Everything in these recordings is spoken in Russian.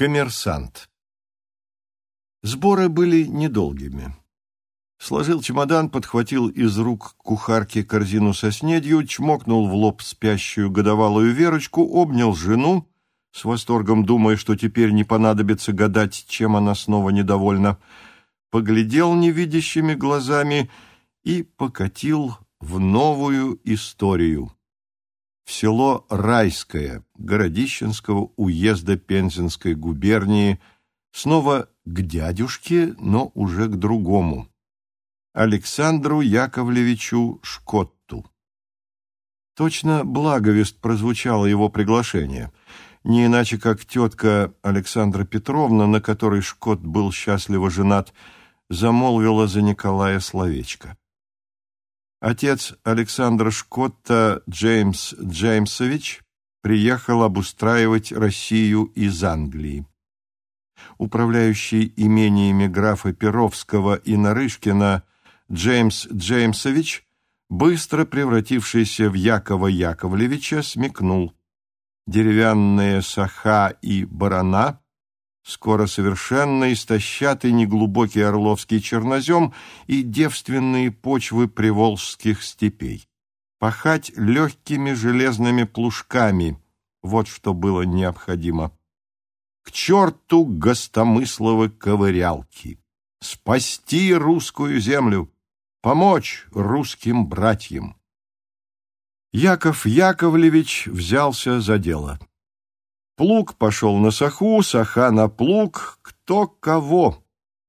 Коммерсант. Сборы были недолгими. Сложил чемодан, подхватил из рук кухарки корзину со снедью, чмокнул в лоб спящую годовалую Верочку, обнял жену, с восторгом думая, что теперь не понадобится гадать, чем она снова недовольна, поглядел невидящими глазами и покатил в новую историю село Райское Городищенского уезда Пензенской губернии, снова к дядюшке, но уже к другому, Александру Яковлевичу Шкотту. Точно благовест прозвучало его приглашение, не иначе как тетка Александра Петровна, на которой Шкот был счастливо женат, замолвила за Николая словечко. Отец Александра Шкотта Джеймс Джеймсович приехал обустраивать Россию из Англии. Управляющий имениями графа Перовского и Нарышкина Джеймс Джеймсович, быстро превратившийся в Якова Яковлевича, смекнул. Деревянные саха и барана скоро совершенно истощат и неглубокий орловский чернозем и девственные почвы приволжских степей. Пахать легкими железными плужками — вот что было необходимо. К черту гостомысловы ковырялки! Спасти русскую землю! Помочь русским братьям! Яков Яковлевич взялся за дело. Плуг пошел на саху, саха на плуг, кто кого,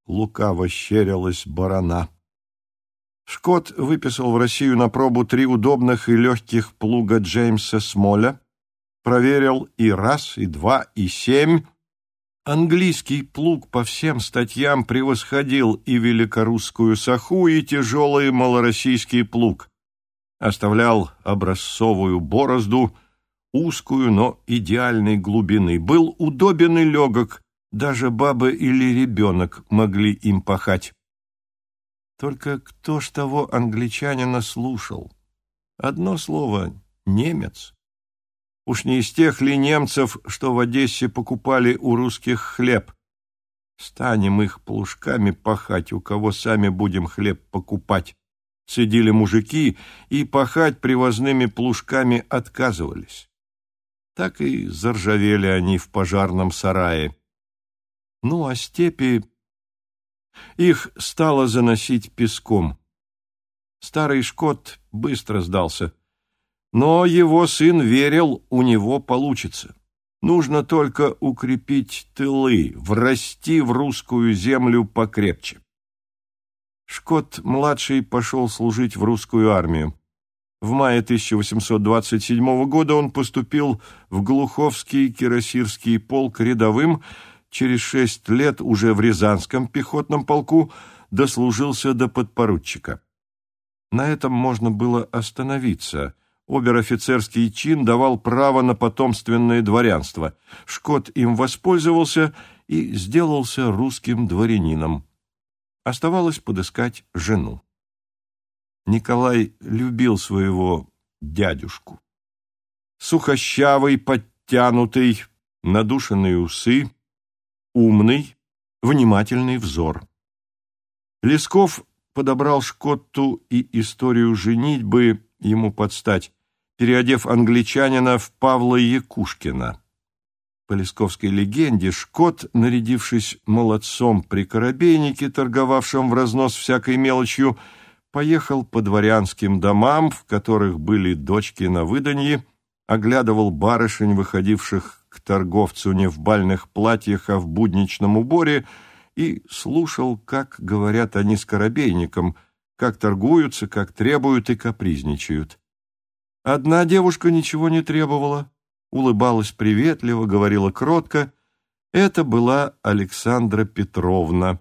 лукаво щерилась барана. Шкот выписал в Россию на пробу три удобных и легких плуга Джеймса Смоля, проверил и раз, и два, и семь. Английский плуг по всем статьям превосходил и великорусскую саху, и тяжелый малороссийский плуг. Оставлял образцовую борозду — узкую, но идеальной глубины, был удобен и легок, даже баба или ребенок могли им пахать. Только кто ж того англичанина слушал? Одно слово — немец. Уж не из тех ли немцев, что в Одессе покупали у русских хлеб? Станем их плужками пахать, у кого сами будем хлеб покупать. Цедили мужики и пахать привозными плужками отказывались так и заржавели они в пожарном сарае. Ну, а степи... Их стало заносить песком. Старый Шкот быстро сдался. Но его сын верил, у него получится. Нужно только укрепить тылы, врасти в русскую землю покрепче. Шкот-младший пошел служить в русскую армию. В мае 1827 года он поступил в Глуховский кирасирский полк рядовым, через шесть лет уже в Рязанском пехотном полку дослужился до подпоручика. На этом можно было остановиться. Обер-офицерский чин давал право на потомственное дворянство. Шкот им воспользовался и сделался русским дворянином. Оставалось подыскать жену. Николай любил своего дядюшку. Сухощавый, подтянутый, надушенные усы, умный, внимательный взор. Лесков подобрал Шкотту и историю женитьбы ему подстать, переодев англичанина в Павла Якушкина. По лесковской легенде, Шкот, нарядившись молодцом при корабейнике, торговавшем в разнос всякой мелочью, поехал по дворянским домам, в которых были дочки на выданье, оглядывал барышень, выходивших к торговцу не в бальных платьях, а в будничном уборе, и слушал, как говорят они с коробейником, как торгуются, как требуют и капризничают. Одна девушка ничего не требовала, улыбалась приветливо, говорила кротко. Это была Александра Петровна,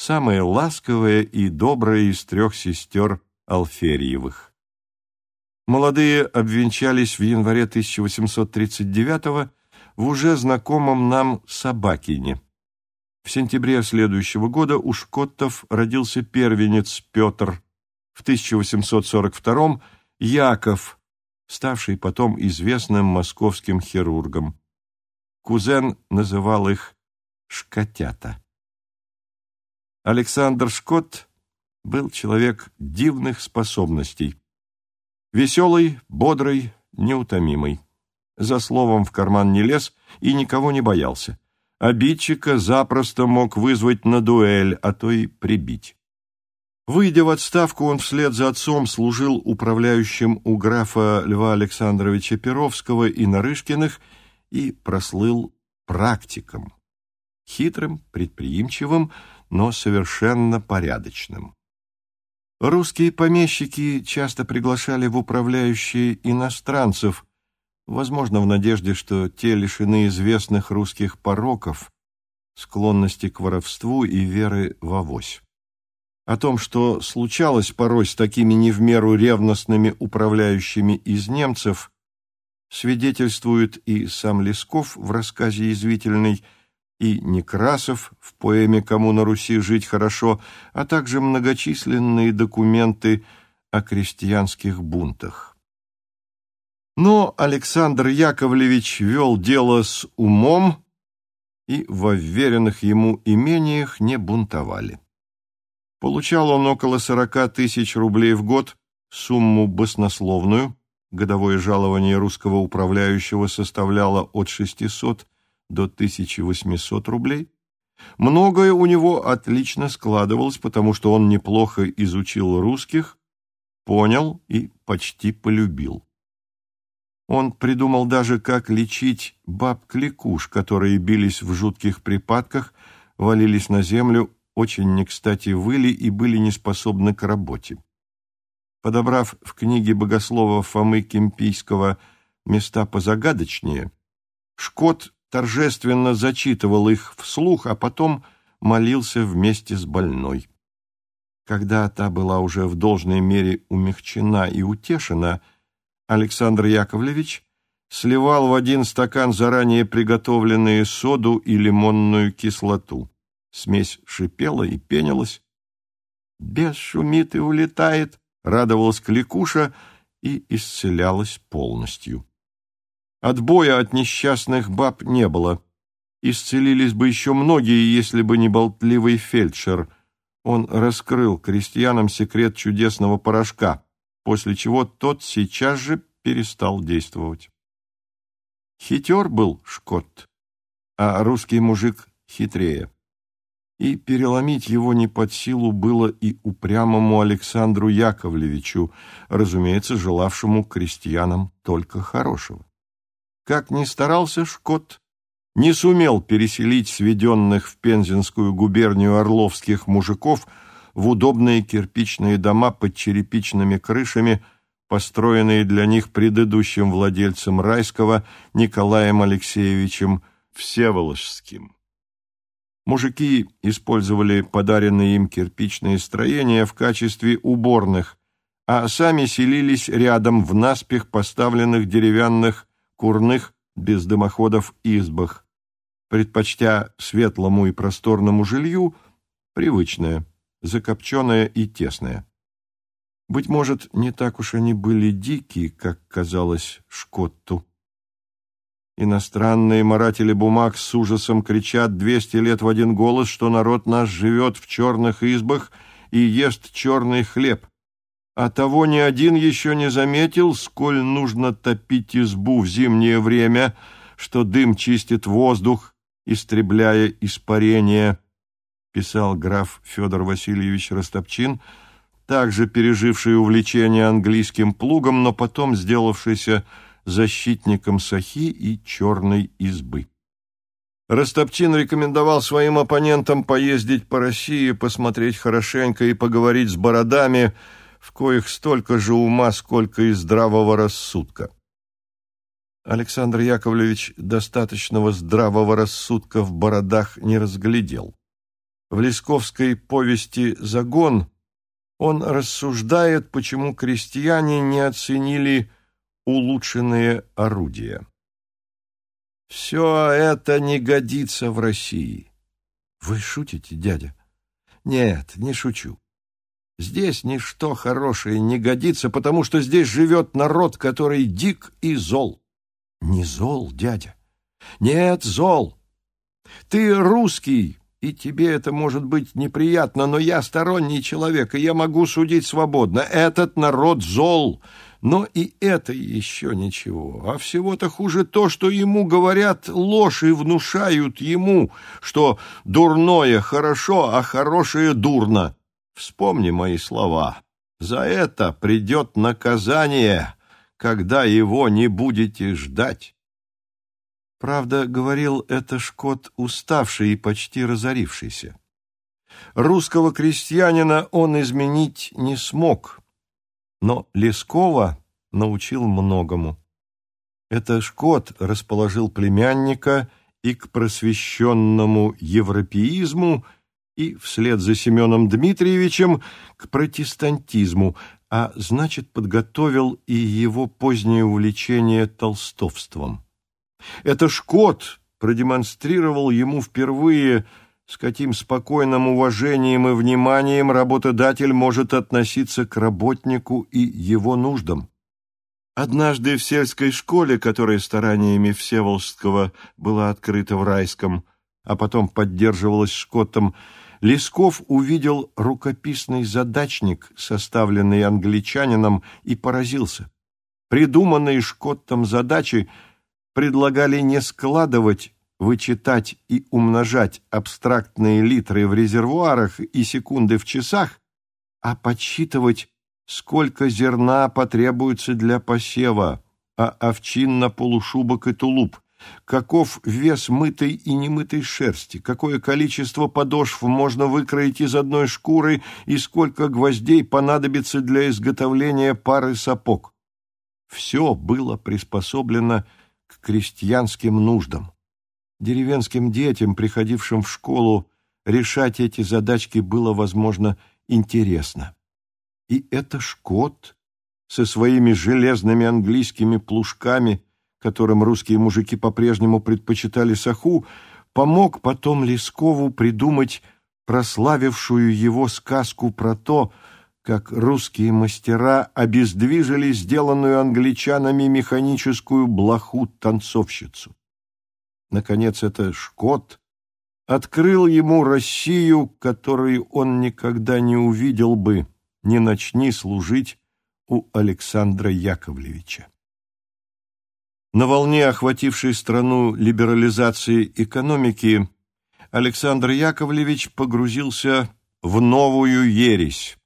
самая ласковая и добрая из трех сестер Алферьевых. Молодые обвенчались в январе 1839 в уже знакомом нам Собакине. В сентябре следующего года у Шкоттов родился первенец Петр, в 1842 Яков, ставший потом известным московским хирургом. Кузен называл их «шкотята». Александр Шкот был человек дивных способностей. Веселый, бодрый, неутомимый. За словом в карман не лез и никого не боялся. Обидчика запросто мог вызвать на дуэль, а то и прибить. Выйдя в отставку, он вслед за отцом служил управляющим у графа Льва Александровича Перовского и Нарышкиных и прослыл практиком. Хитрым, предприимчивым, но совершенно порядочным. Русские помещики часто приглашали в управляющие иностранцев, возможно, в надежде, что те лишены известных русских пороков, склонности к воровству и веры в авось. О том, что случалось порой с такими не в меру ревностными управляющими из немцев, свидетельствует и сам Лесков в рассказе «Язвительный», и Некрасов в поэме «Кому на Руси жить хорошо», а также многочисленные документы о крестьянских бунтах. Но Александр Яковлевич вел дело с умом, и в уверенных ему имениях не бунтовали. Получал он около сорока тысяч рублей в год, сумму баснословную, годовое жалование русского управляющего составляло от 600 до 1800 рублей. Многое у него отлично складывалось, потому что он неплохо изучил русских, понял и почти полюбил. Он придумал даже, как лечить баб-кликуш, которые бились в жутких припадках, валились на землю, очень не кстати выли и были неспособны к работе. Подобрав в книге богослова Фомы Кемпийского места позагадочнее, Шкот торжественно зачитывал их вслух, а потом молился вместе с больной. Когда та была уже в должной мере умягчена и утешена, Александр Яковлевич сливал в один стакан заранее приготовленные соду и лимонную кислоту. Смесь шипела и пенилась. «Бес шумит и улетает», — радовалась Кликуша и исцелялась полностью. Отбоя от несчастных баб не было. Исцелились бы еще многие, если бы не болтливый фельдшер. Он раскрыл крестьянам секрет чудесного порошка, после чего тот сейчас же перестал действовать. Хитер был Шкот, а русский мужик хитрее и переломить его не под силу было и упрямому Александру Яковлевичу, разумеется, желавшему крестьянам только хорошего. Как ни старался Шкот, не сумел переселить сведенных в Пензенскую губернию орловских мужиков в удобные кирпичные дома под черепичными крышами, построенные для них предыдущим владельцем Райского Николаем Алексеевичем Всеволожским. Мужики использовали подаренные им кирпичные строения в качестве уборных, а сами селились рядом в наспех поставленных деревянных курных без дымоходов избах, предпочтя светлому и просторному жилью привычное, закопченное и тесное. Быть может, не так уж они были дикие, как казалось Шкотту. Иностранные маратели бумаг с ужасом кричат двести лет в один голос, что народ наш живет в черных избах и ест черный хлеб. А того ни один еще не заметил, сколь нужно топить избу в зимнее время, что дым чистит воздух, истребляя испарение, писал граф Федор Васильевич Растопчин, также переживший увлечение английским плугом, но потом сделавшийся защитником Сахи и Черной избы. Растопчин рекомендовал своим оппонентам поездить по России, посмотреть хорошенько и поговорить с бородами, в коих столько же ума, сколько и здравого рассудка. Александр Яковлевич достаточного здравого рассудка в бородах не разглядел. В Лесковской повести «Загон» он рассуждает, почему крестьяне не оценили улучшенные орудия. Все это не годится в России. Вы шутите, дядя? Нет, не шучу. Здесь ничто хорошее не годится, потому что здесь живет народ, который дик и зол. Не зол, дядя. Нет, зол. Ты русский, и тебе это может быть неприятно, но я сторонний человек, и я могу судить свободно. Этот народ зол, но и это еще ничего. А всего-то хуже то, что ему говорят ложь и внушают ему, что дурное хорошо, а хорошее дурно. Вспомни мои слова. За это придет наказание, когда его не будете ждать. Правда, говорил это Шкот уставший и почти разорившийся. Русского крестьянина он изменить не смог, но Лескова научил многому. Это Шкот расположил племянника и к просвещенному европеизму, и, вслед за Семеном Дмитриевичем, к протестантизму, а значит, подготовил и его позднее увлечение толстовством. Это Шкот продемонстрировал ему впервые, с каким спокойным уважением и вниманием работодатель может относиться к работнику и его нуждам. Однажды в сельской школе, которая стараниями Всеволжского была открыта в Райском, а потом поддерживалась Шкотом, Лесков увидел рукописный задачник, составленный англичанином, и поразился. Придуманные Шкоттом задачи – предлагали не складывать, вычитать и умножать абстрактные литры в резервуарах и секунды в часах, а подсчитывать, сколько зерна потребуется для посева, а овчин на полушубок и тулуп, каков вес мытой и немытой шерсти, какое количество подошв можно выкроить из одной шкуры и сколько гвоздей понадобится для изготовления пары сапог. Все было приспособлено к крестьянским нуждам. Деревенским детям, приходившим в школу, решать эти задачки было, возможно, интересно. И это Шкот со своими железными английскими плужками, которым русские мужики по-прежнему предпочитали саху, помог потом Лескову придумать прославившую его сказку про то, как русские мастера обездвижили сделанную англичанами механическую блоху-танцовщицу. Наконец, это Шкот открыл ему Россию, которую он никогда не увидел бы, не начни служить у Александра Яковлевича. На волне, охватившей страну либерализации экономики, Александр Яковлевич погрузился в новую ересь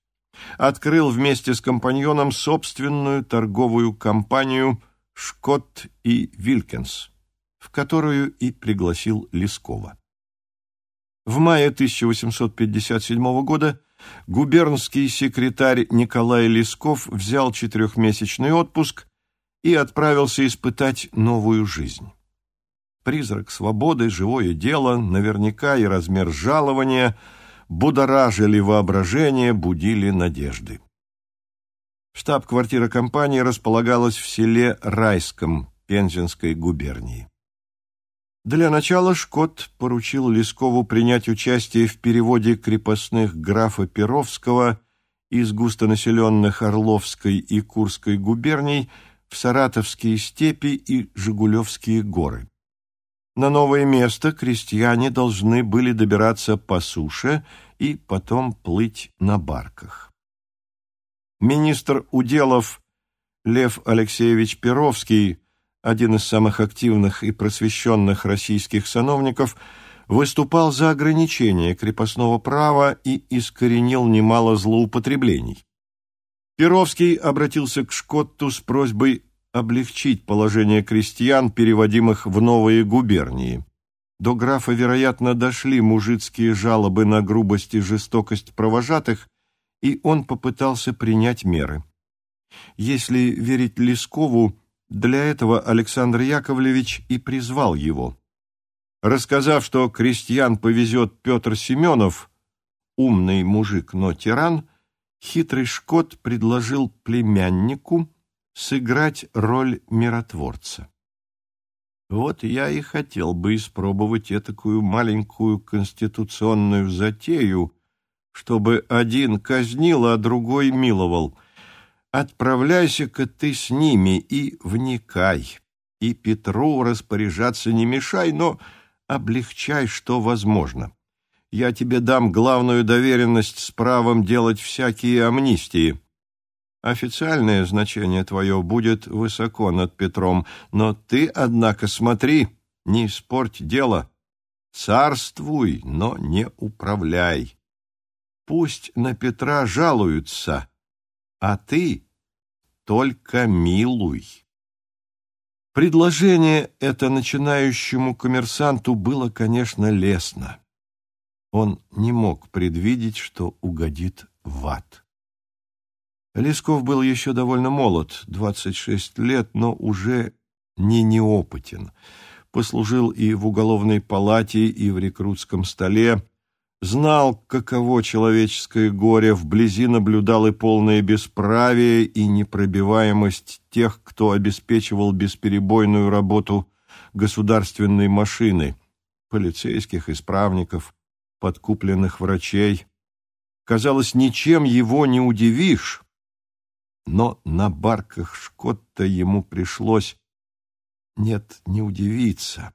открыл вместе с компаньоном собственную торговую компанию «Шкотт и Вилькинс», в которую и пригласил Лескова. В мае 1857 года губернский секретарь Николай Лесков взял четырехмесячный отпуск и отправился испытать новую жизнь. Призрак свободы, живое дело, наверняка и размер жалования – будоражили воображение, будили надежды. Штаб-квартира компании располагалась в селе Райском Пензенской губернии. Для начала Шкот поручил Лескову принять участие в переводе крепостных графа Перовского из густонаселенных Орловской и Курской губерний в Саратовские степи и Жигулевские горы. На новое место крестьяне должны были добираться по суше и потом плыть на барках. Министр уделов Лев Алексеевич Перовский, один из самых активных и просвещенных российских сановников, выступал за ограничение крепостного права и искоренил немало злоупотреблений. Перовский обратился к Шкотту с просьбой облегчить положение крестьян, переводимых в новые губернии. До графа, вероятно, дошли мужицкие жалобы на грубость и жестокость провожатых, и он попытался принять меры. Если верить Лескову, для этого Александр Яковлевич и призвал его. Рассказав, что крестьян повезет Петр Семенов, умный мужик, но тиран, хитрый Шкот предложил племяннику сыграть роль миротворца. Вот я и хотел бы испробовать этакую маленькую конституционную затею, чтобы один казнил, а другой миловал. Отправляйся-ка ты с ними и вникай, и Петру распоряжаться не мешай, но облегчай, что возможно. Я тебе дам главную доверенность с правом делать всякие амнистии. Официальное значение твое будет высоко над Петром, но ты, однако, смотри, не испорть дело. Царствуй, но не управляй. Пусть на Петра жалуются, а ты только милуй. Предложение это начинающему коммерсанту было, конечно, лестно. Он не мог предвидеть, что угодит в ад. Лесков был еще довольно молод, 26 лет, но уже не неопытен. Послужил и в уголовной палате, и в рекрутском столе, знал, каково человеческое горе, вблизи наблюдал и полное бесправие, и непробиваемость тех, кто обеспечивал бесперебойную работу государственной машины, полицейских, исправников, подкупленных врачей. Казалось, ничем его не удивишь, но на барках Шкотта ему пришлось, нет, не удивиться,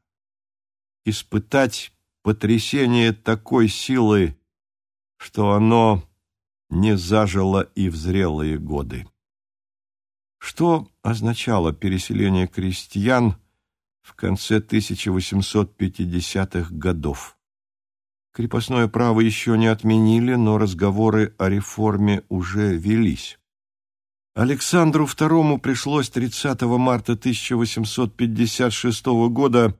испытать потрясение такой силы, что оно не зажило и в зрелые годы. Что означало переселение крестьян в конце 1850-х годов? Крепостное право еще не отменили, но разговоры о реформе уже велись. Александру II пришлось 30 марта 1856 года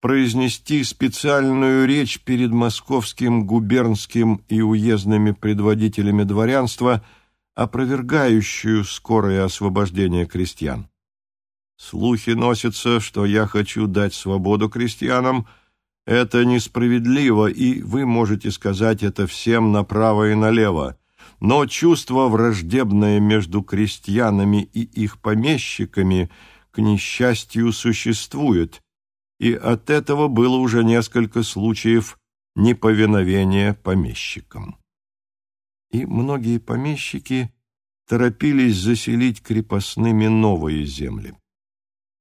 произнести специальную речь перед московским губернским и уездными предводителями дворянства, опровергающую скорое освобождение крестьян. Слухи носятся, что я хочу дать свободу крестьянам. Это несправедливо, и вы можете сказать это всем направо и налево. Но чувство враждебное между крестьянами и их помещиками, к несчастью, существует – и от этого было уже несколько случаев неповиновения помещикам. И многие помещики торопились заселить крепостными новые земли.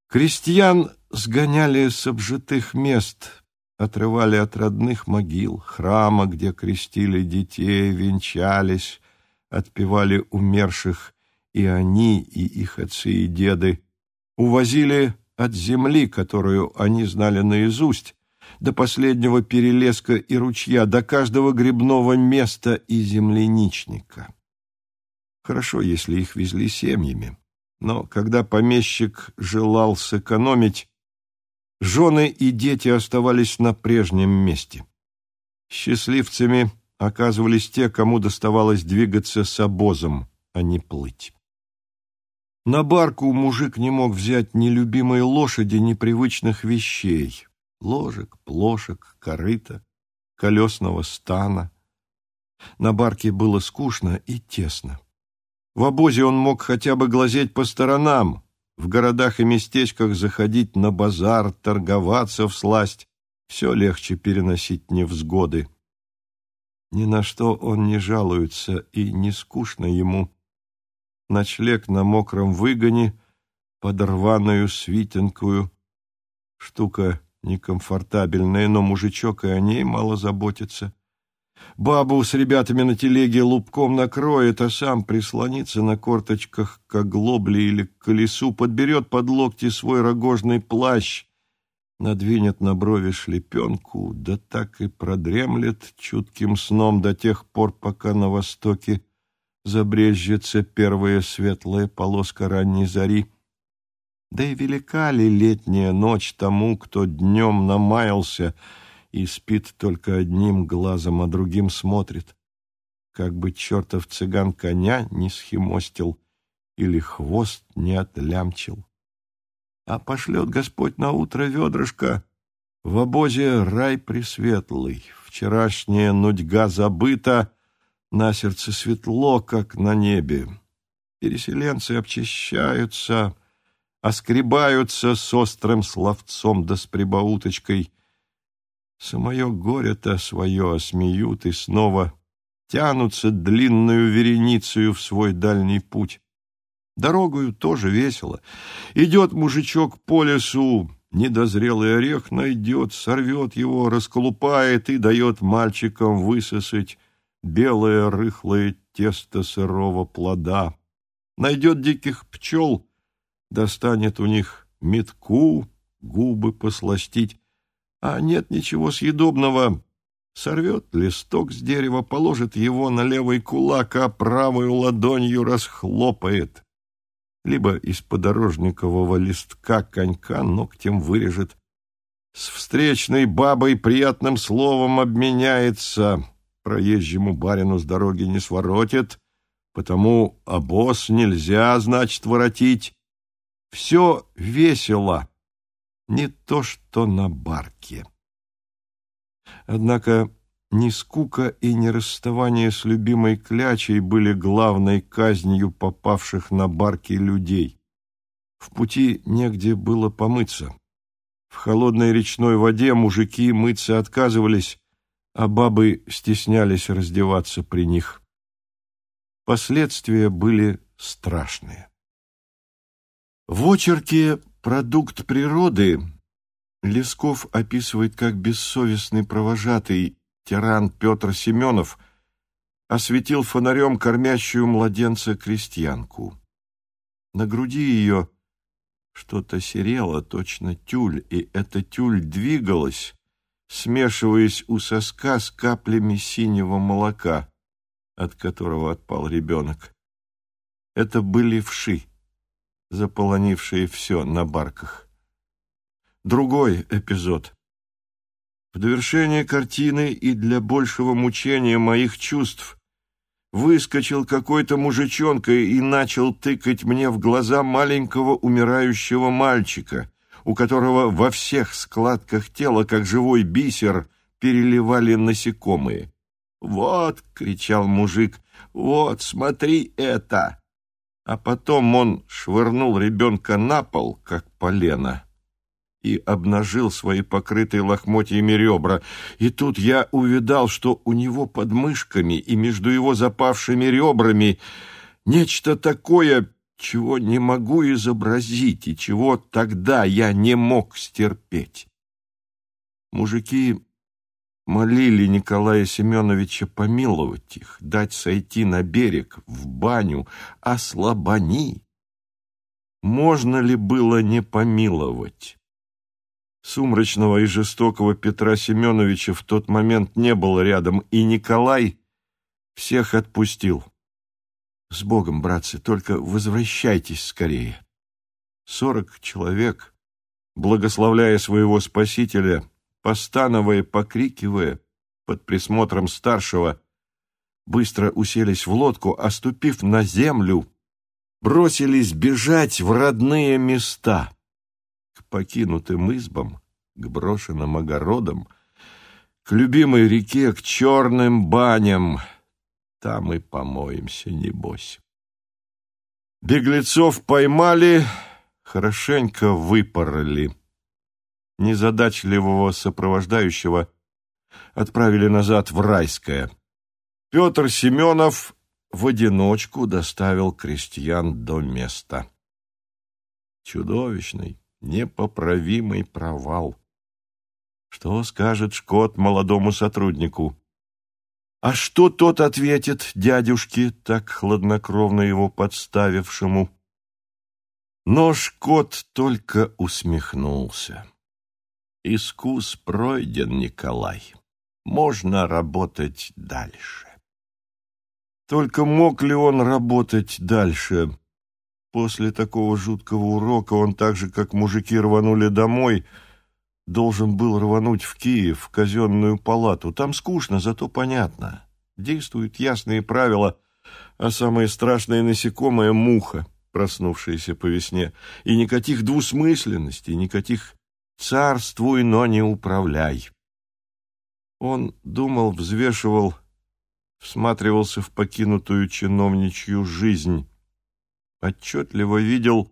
Крестьян сгоняли с обжитых мест, отрывали от родных могил, храма, где крестили детей, венчались, отпевали умерших и они, и их отцы и деды, увозили от земли, которую они знали наизусть, до последнего перелеска и ручья, до каждого грибного места и земляничника. Хорошо, если их везли семьями, но когда помещик желал сэкономить, жены и дети оставались на прежнем месте. Счастливцами оказывались те, кому доставалось двигаться с обозом, а не плыть. На барку мужик не мог взять ни любимой лошади, ни привычных вещей — ложек, плошек, корыта, колесного стана. На барке было скучно и тесно. В обозе он мог хотя бы глазеть по сторонам, в городах и местечках заходить на базар, торговаться в сласть. Все легче переносить невзгоды. Ни на что он не жалуется, и не скучно ему ночлег на мокром выгоне, под рваную свитенкую. Штука некомфортабельная, но мужичок и о ней мало заботится. Бабу с ребятами на телеге лупком накроет, а сам прислонится на корточках к оглобле или к колесу, подберет под локти свой рогожный плащ, надвинет на брови шлепенку, да так и продремлет чутким сном до тех пор, пока на востоке забрежется первая светлая полоска ранней зари. Да и велика ли летняя ночь тому, кто днем намаялся и спит только одним глазом, а другим смотрит, как бы чертов цыган коня не схимостил или хвост не отлямчил. А пошлет Господь на утро ведрышко, в обозе рай пресветлый, вчерашняя нудьга забыта — на сердце светло, как на небе. Переселенцы обчищаются, оскребаются с острым словцом да с прибауточкой. Самое горе-то свое осмеют и снова тянутся длинную вереницею в свой дальний путь. Дорогою тоже весело. Идет мужичок по лесу, недозрелый орех найдет, сорвет его, расколупает и дает мальчикам высосать белое рыхлое тесто сырого плода. Найдет диких пчел, достанет у них метку, губы посластить, а нет ничего съедобного, сорвет листок с дерева, положит его на левый кулак, а правую ладонью расхлопает. Либо из подорожникового листка конька ногтем вырежет. С встречной бабой приятным словом обменяется, проезжему барину с дороги не своротит, потому обоз нельзя, значит, воротить. Все весело, не то что на барке. Однако ни скука и ни расставание с любимой клячей были главной казнью попавших на барки людей. В пути негде было помыться. В холодной речной воде мужики мыться отказывались, а бабы стеснялись раздеваться при них. Последствия были страшные. В очерке «Продукт природы» Лесков описывает, как бессовестный провожатый тиран Петр Семенов осветил фонарем кормящую младенца крестьянку. На груди ее что-то серело, точно тюль, и эта тюль двигалась, смешиваясь у соска с каплями синего молока, от которого отпал ребенок. Это были вши, заполонившие все на барках. Другой эпизод. В довершение картины и для большего мучения моих чувств выскочил какой-то мужичонка и начал тыкать мне в глаза маленького умирающего мальчика, у которого во всех складках тела, как живой бисер, переливали насекомые. «Вот!» — кричал мужик. «Вот, смотри это!» А потом он швырнул ребенка на пол, как полено и обнажил свои покрытые лохмотьями ребра. И тут я увидал, что у него под мышками и между его запавшими ребрами нечто такое, чего не могу изобразить и чего тогда я не мог стерпеть. Мужики молили Николая Семеновича помиловать их, дать сойти на берег, в баню, ослабони. Можно ли было не помиловать? Сумрачного и жестокого Петра Семеновича в тот момент не было рядом, и Николай всех отпустил. С Богом, братцы, только возвращайтесь скорее. Сорок человек, благословляя своего спасителя, постановая, покрикивая, под присмотром старшего, быстро уселись в лодку, оступив на землю, бросились бежать в родные места к покинутым избам, к брошенным огородам, к любимой реке, к черным баням. Там и помоемся, небось. Беглецов поймали, хорошенько выпороли. Незадачливого сопровождающего отправили назад в Райское. Петр Семенов в одиночку доставил крестьян до места. Чудовищный, непоправимый провал. Что скажет Шкот молодому сотруднику? А что тот ответит дядюшке, так хладнокровно его подставившему? Но Шкот только усмехнулся. Искус пройден, Николай. Можно работать дальше. Только мог ли он работать дальше? После такого жуткого урока он так же, как мужики рванули домой, должен был рвануть в Киев, в казенную палату. Там скучно, зато понятно. Действуют ясные правила, а самое страшное насекомое — муха, проснувшаяся по весне. И никаких двусмысленностей, никаких «царствуй, но не управляй». Он думал, взвешивал, всматривался в покинутую чиновничью жизнь, отчетливо видел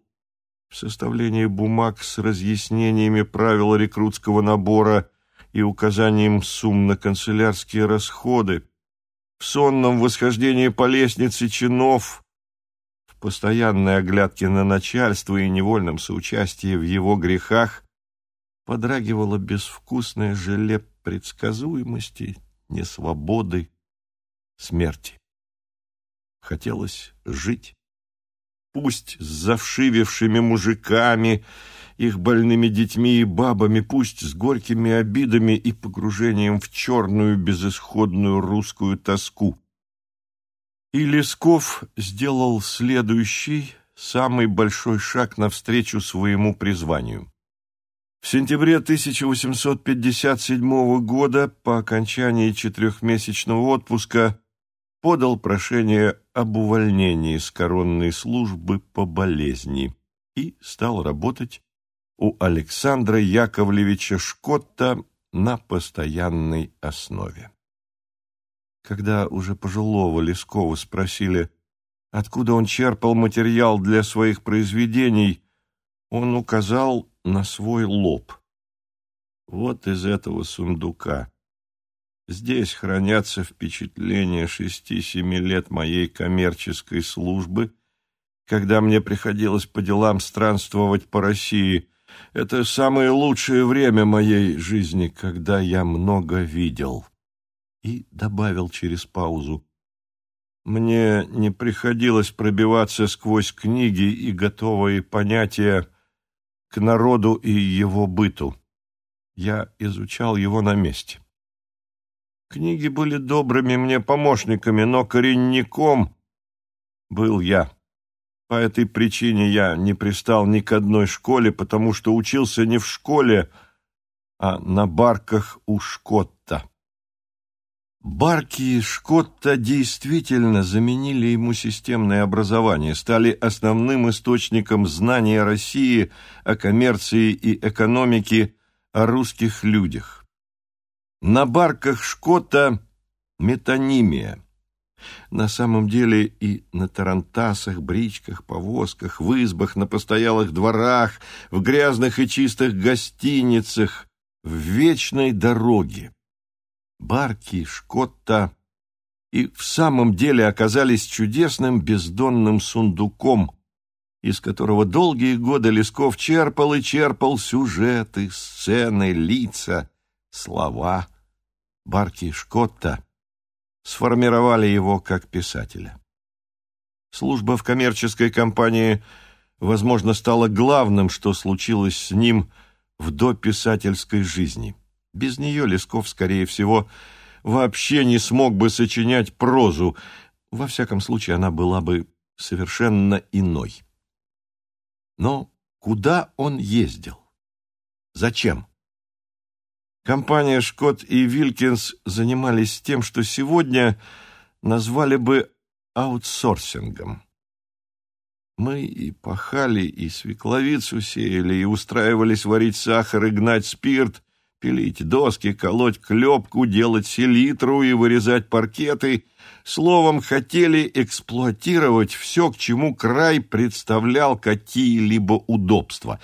в составлении бумаг с разъяснениями правил рекрутского набора и указанием сумм на канцелярские расходы, в сонном восхождении по лестнице чинов, в постоянной оглядке на начальство и невольном соучастии в его грехах подрагивало безвкусное желе предсказуемости, несвободы, смерти. Хотелось жить. Пусть с завшивевшими мужиками, их больными детьми и бабами, пусть с горькими обидами и погружением в черную безысходную русскую тоску. И Лесков сделал следующий, самый большой шаг навстречу своему призванию. В сентябре 1857 года, по окончании четырехмесячного отпуска, подал прошение об увольнении с коронной службы по болезни и стал работать у Александра Яковлевича Шкотта на постоянной основе. Когда уже пожилого Лескова спросили, откуда он черпал материал для своих произведений, он указал на свой лоб. Вот из этого сундука. Здесь хранятся впечатления шести-семи лет моей коммерческой службы, когда мне приходилось по делам странствовать по России. Это самое лучшее время моей жизни, когда я много видел и добавил через паузу. Мне не приходилось пробиваться сквозь книги и готовые понятия к народу и его быту. Я изучал его на месте. Книги были добрыми мне помощниками, но коренником был я. По этой причине я не пристал ни к одной школе, потому что учился не в школе, а на барках у Шкотта. Барки Шкотта действительно заменили ему системное образование, стали основным источником знания России о коммерции и экономике, о русских людях. На барках Шкотта метонимия. На самом деле и на тарантасах, бричках, повозках, в избах, на постоялых дворах, в грязных и чистых гостиницах, в вечной дороге Барки, Шкотта и в самом деле оказались чудесным бездонным сундуком, из которого долгие годы Лесков черпал и черпал сюжеты, сцены, лица, слова. Барки Шкотта сформировали его как писателя. Служба в коммерческой компании, возможно, стала главным, что случилось с ним в дописательской жизни. Без нее Лесков, скорее всего, вообще не смог бы сочинять прозу. Во всяком случае, она была бы совершенно иной. Но куда он ездил? Зачем? Компания «Шкот» и «Вилькинс» занимались тем, что сегодня назвали бы аутсорсингом. Мы и пахали, и свекловицу сеяли, и устраивались варить сахар и гнать спирт, пилить доски, колоть клепку, делать селитру и вырезать паркеты. Словом, хотели эксплуатировать все, к чему край представлял какие-либо удобства.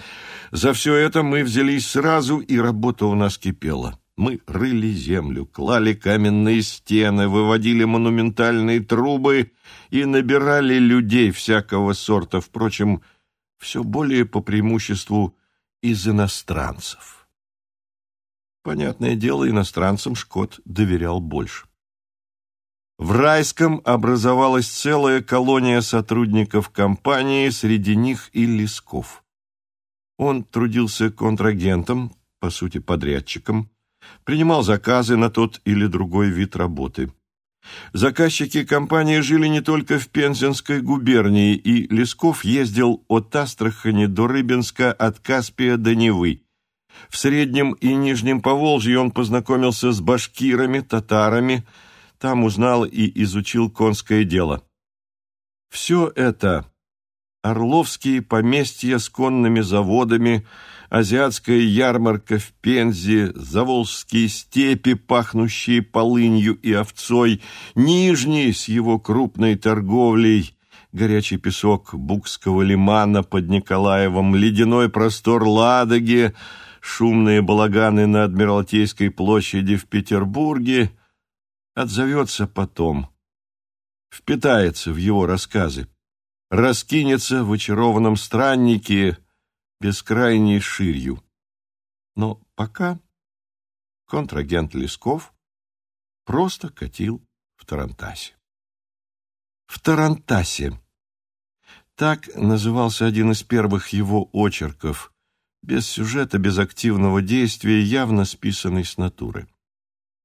За все это мы взялись сразу, и работа у нас кипела. Мы рыли землю, клали каменные стены, выводили монументальные трубы и набирали людей всякого сорта, впрочем, все более по преимуществу из иностранцев. Понятное дело, иностранцам Шкот доверял больше. В Райском образовалась целая колония сотрудников компании, среди них и Лесков. Он трудился контрагентом, по сути подрядчиком, принимал заказы на тот или другой вид работы. Заказчики компании жили не только в Пензенской губернии, и Лесков ездил от Астрахани до Рыбинска, от Каспия до Невы, в Среднем и Нижнем Поволжье он познакомился с башкирами, татарами, там узнал и изучил конское дело. Все это – Орловские поместья с конными заводами, азиатская ярмарка в Пензе, заволжские степи, пахнущие полынью и овцой, Нижний с его крупной торговлей – горячий песок Букского лимана под Николаевом, ледяной простор Ладоги – шумные балаганы на Адмиралтейской площади в Петербурге, отзовется потом, впитается в его рассказы. раскинется в очарованном страннике бескрайней ширью. Но пока контрагент Лесков просто катил в Тарантасе. В Тарантасе. Так назывался один из первых его очерков, без сюжета, без активного действия, явно списанный с натуры.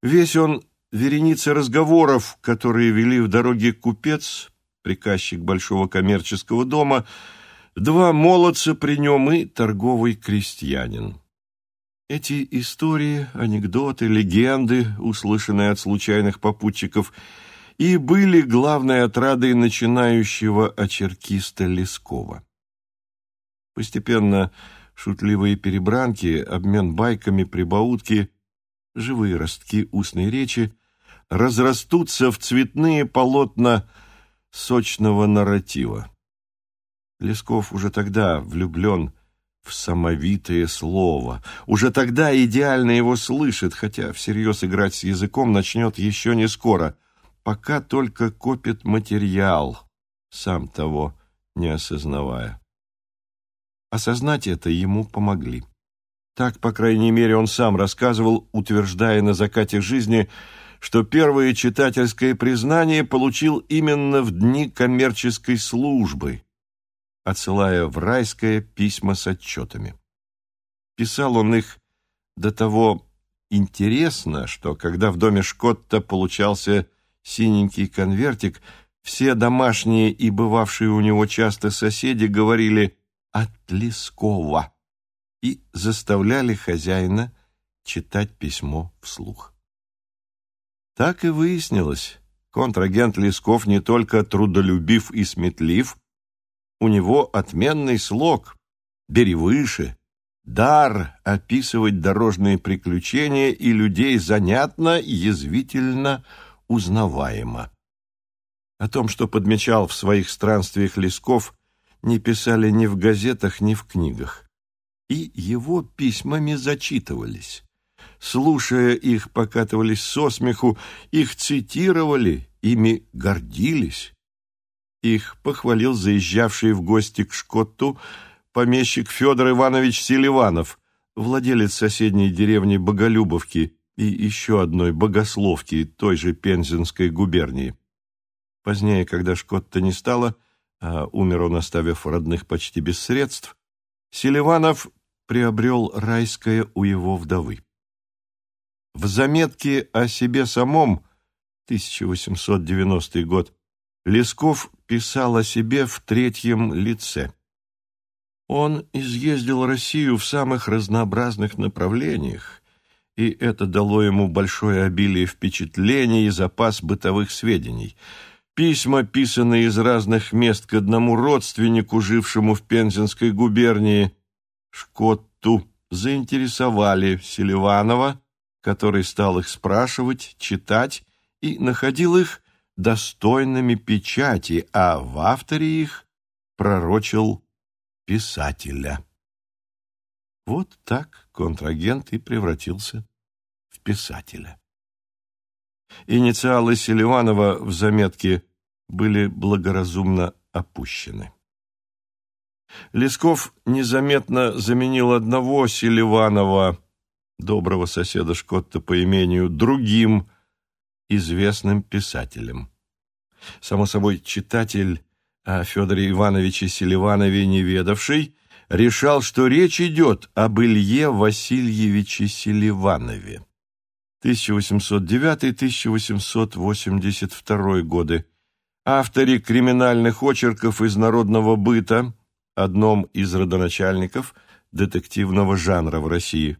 Весь он вереница разговоров, которые вели в дороге купец, приказчик большого коммерческого дома, два молодца при нем и торговый крестьянин. Эти истории, анекдоты, легенды, услышанные от случайных попутчиков, и были главной отрадой начинающего очеркиста Лескова. Постепенно шутливые перебранки, обмен байками, прибаутки, живые ростки устной речи разрастутся в цветные полотна сочного нарратива. Лесков уже тогда влюблен в самовитое слово. Уже тогда идеально его слышит, хотя всерьез играть с языком начнет еще не скоро, пока только копит материал, сам того не осознавая. Осознать это ему помогли. Так, по крайней мере, он сам рассказывал, утверждая на закате жизни, что первое читательское признание получил именно в дни коммерческой службы, отсылая в райское письма с отчетами. Писал он их до того интересно, что когда в доме Шкотта получался синенький конвертик, все домашние и бывавшие у него часто соседи говорили «от Лескова» и заставляли хозяина читать письмо вслух. Так и выяснилось, контрагент Лесков не только трудолюбив и сметлив, у него отменный слог, бери выше, дар описывать дорожные приключения и людей занятно, язвительно, узнаваемо. О том, что подмечал в своих странствиях Лесков, не писали ни в газетах, ни в книгах и его письмами зачитывались. Слушая их, покатывались со смеху, их цитировали, ими гордились. Их похвалил заезжавший в гости к Шкотту помещик Федор Иванович Селиванов, владелец соседней деревни Боголюбовки и еще одной Богословки той же Пензенской губернии. Позднее, когда Шкотта не стало, а умер он, оставив родных почти без средств, Селиванов приобрел райское у его вдовы. В заметке о себе самом, 1890 год, Лесков писал о себе в третьем лице. Он изъездил Россию в самых разнообразных направлениях, и это дало ему большое обилие впечатлений и запас бытовых сведений. Письма, писанные из разных мест к одному родственнику, жившему в Пензенской губернии, Шкотту заинтересовали Селиванова, который стал их спрашивать, читать и находил их достойными печати, а в авторе их пророчил писателя. Вот так контрагент и превратился в писателя. Инициалы Селиванова в заметке были благоразумно опущены. Лесков незаметно заменил одного Селиванова, доброго соседа Шкотта по имению, другим известным писателем. Само собой, читатель о Федоре Ивановиче Селиванове не ведавший, решал, что речь идет об Илье Васильевиче Селиванове. 1809-1882 годы. Авторе криминальных очерков из народного быта, одном из родоначальников детективного жанра в России.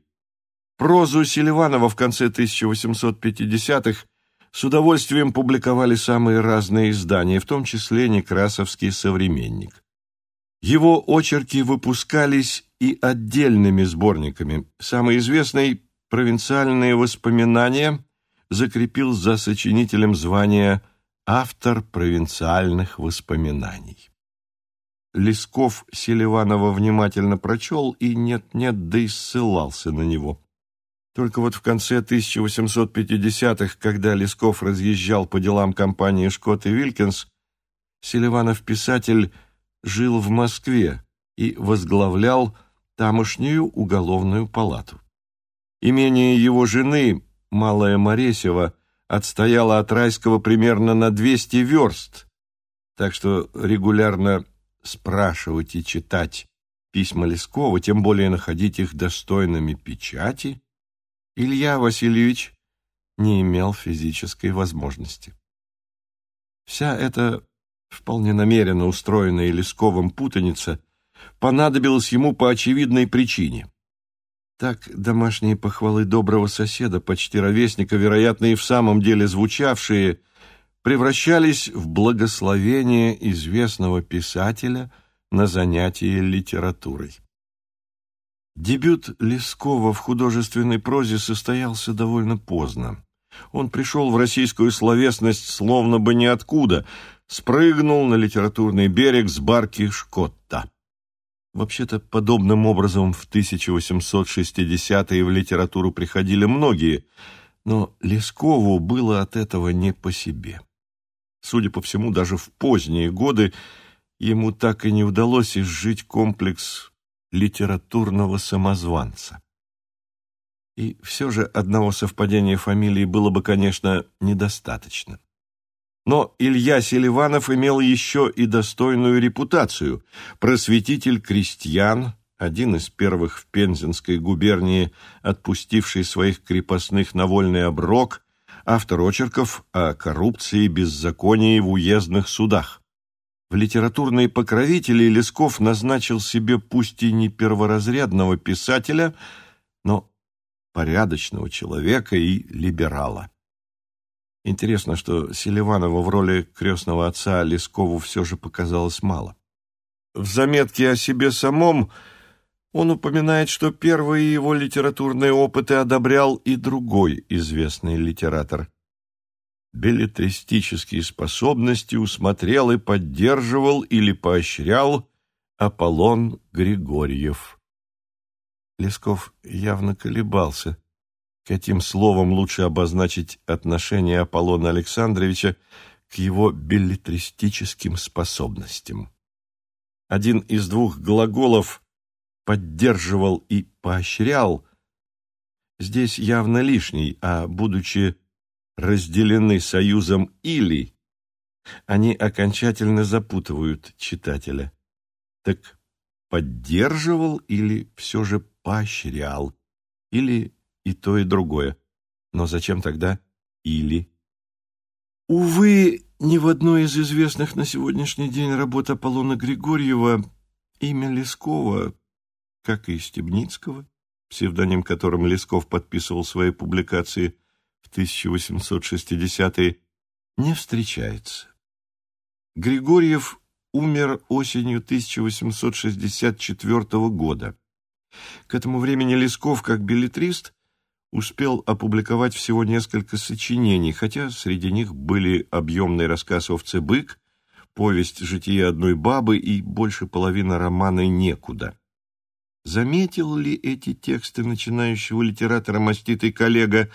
Прозу Селиванова в конце 1850-х с удовольствием публиковали самые разные издания, в том числе Некрасовский «Современник». Его очерки выпускались и отдельными сборниками. Самый известный «Провинциальные воспоминания» закрепил за сочинителем звание «Автор провинциальных воспоминаний». Лесков Селиванова внимательно прочел и нет-нет, да и ссылался на него. Только вот в конце 1850-х, когда Лесков разъезжал по делам компании «Шкот и Вилькинс», Селиванов-писатель жил в Москве и возглавлял тамошнюю уголовную палату. Имение его жены, Малая Моресева, отстояло от Райского примерно на 200 верст, так что регулярно спрашивать и читать письма Лескова, тем более находить их достойными печати, Илья Васильевич не имел физической возможности. Вся эта вполне намеренно устроенная Лесковым путаница понадобилась ему по очевидной причине. Так домашние похвалы доброго соседа, почти ровесника, вероятно, и в самом деле звучавшие, превращались в благословение известного писателя на занятии литературой. Дебют Лескова в художественной прозе состоялся довольно поздно. Он пришел в российскую словесность словно бы ниоткуда, спрыгнул на литературный берег с барки Шкотта. Вообще-то, подобным образом в 1860-е в литературу приходили многие, но Лескову было от этого не по себе. Судя по всему, даже в поздние годы ему так и не удалось изжить комплекс литературного самозванца. И все же одного совпадения фамилии было бы, конечно, недостаточно. Но Илья Селиванов имел еще и достойную репутацию. Просветитель крестьян, один из первых в Пензенской губернии, отпустивший своих крепостных на вольный оброк, автор очерков о коррупции и беззаконии в уездных судах. В литературные покровители Лесков назначил себе пусть и не перворазрядного писателя, но порядочного человека и либерала. Интересно, что Селиванова в роли крестного отца Лескову все же показалось мало. В заметке о себе самом он упоминает, что первые его литературные опыты одобрял и другой известный литератор. Беллетристические способности усмотрел и поддерживал или поощрял Аполлон Григорьев. Лесков явно колебался, каким словом лучше обозначить отношение Аполлона Александровича к его беллетристическим способностям. Один из двух глаголов «поддерживал» и «поощрял» здесь явно лишний, а, будучи разделены союзом «или», они окончательно запутывают читателя. Так поддерживал или все же поощрял? Или и то, и другое. Но зачем тогда «или»? Увы, ни в одной из известных на сегодняшний день работ Аполлона Григорьева имя Лескова, как и Стебницкого, псевдоним которым Лесков подписывал свои публикации в 1860-е, не встречается. Григорьев умер осенью 1864 года. К этому времени Лесков, как билетрист, успел опубликовать всего несколько сочинений, хотя среди них были объемный рассказ «Овцы бык», повесть «Житие одной бабы» и больше половины романа «Некуда». Заметил ли эти тексты начинающего литератора маститый коллега,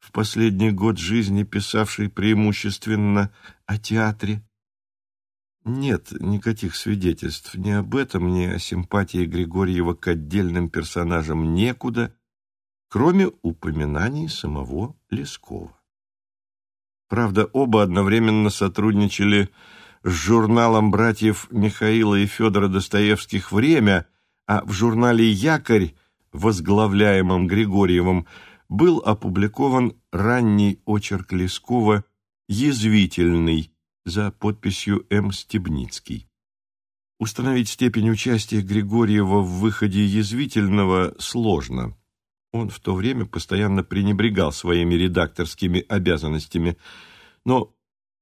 в последний год жизни писавший преимущественно о театре? Нет никаких свидетельств ни об этом, ни о симпатии Григорьева к отдельным персонажам «Некуда», кроме упоминаний самого Лескова. Правда, оба одновременно сотрудничали с журналом братьев Михаила и Федора Достоевских «Время», а в журнале «Якорь», возглавляемом Григорьевым, был опубликован ранний очерк Лескова «Язвительный» за подписью М. Стебницкий. Установить степень участия Григорьева в выходе язвительного сложно. Он в то время постоянно пренебрегал своими редакторскими обязанностями, но,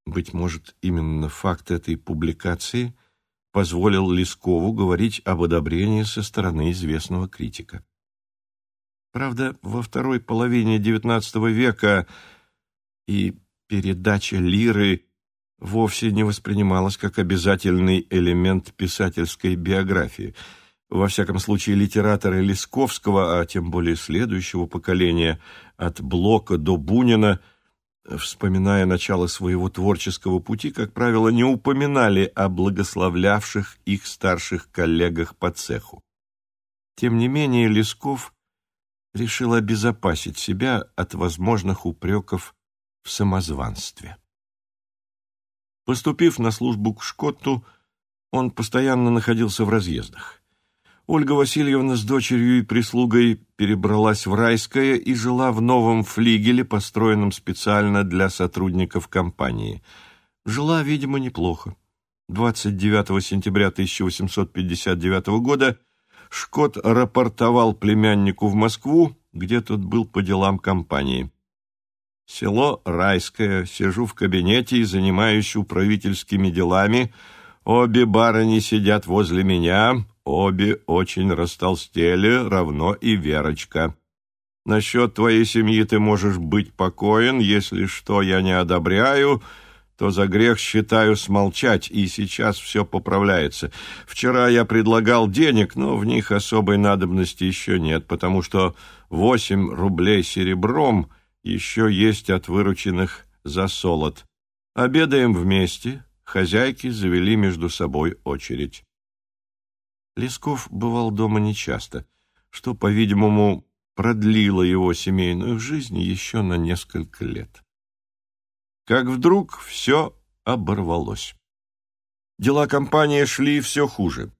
быть может, именно факт этой публикации позволил Лескову говорить об одобрении со стороны известного критика. Правда, во второй половине XIX века и передача лиры вовсе не воспринималась как обязательный элемент писательской биографии – во всяком случае, литераторы Лесковского, а тем более следующего поколения, от Блока до Бунина, вспоминая начало своего творческого пути, как правило, не упоминали о благословлявших их старших коллегах по цеху. Тем не менее, Лесков решил обезопасить себя от возможных упреков в самозванстве. Поступив на службу к Шкотту, он постоянно находился в разъездах. Ольга Васильевна с дочерью и прислугой перебралась в Райское и жила в новом флигеле, построенном специально для сотрудников компании. Жила, видимо, неплохо. 29 сентября 1859 года Шкот рапортовал племяннику в Москву, где тот был по делам компании. Село Райское, сижу в кабинете и занимаюсь управительскими делами. Обе барыни сидят возле меня, обе очень растолстели, равно и Верочка. Насчет твоей семьи ты можешь быть покоен, если что я не одобряю, то за грех считаю смолчать, и сейчас все поправляется. Вчера я предлагал денег, но в них особой надобности еще нет, потому что восемь рублей серебром — еще есть от вырученных за солод. Обедаем вместе, хозяйки завели между собой очередь. Лесков бывал дома нечасто, что, по-видимому, продлило его семейную жизнь еще на несколько лет. Как вдруг все оборвалось. Дела компании шли все хуже.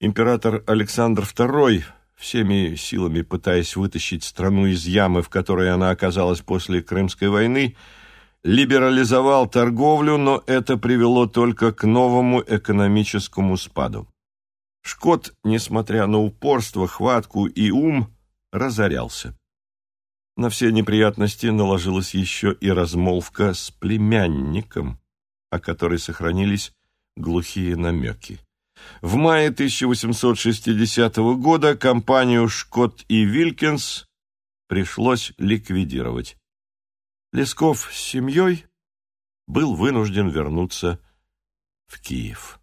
Император Александр II всеми силами пытаясь вытащить страну из ямы, в которой она оказалась после Крымской войны, либерализовал торговлю, но это привело только к новому экономическому спаду. Шкот, несмотря на упорство, хватку и ум, разорялся. На все неприятности наложилась еще и размолвка с племянником, о которой сохранились глухие намеки. В мае 1860 года компанию «Шкот и Вилькинс» пришлось ликвидировать. Лесков с семьей был вынужден вернуться в Киев.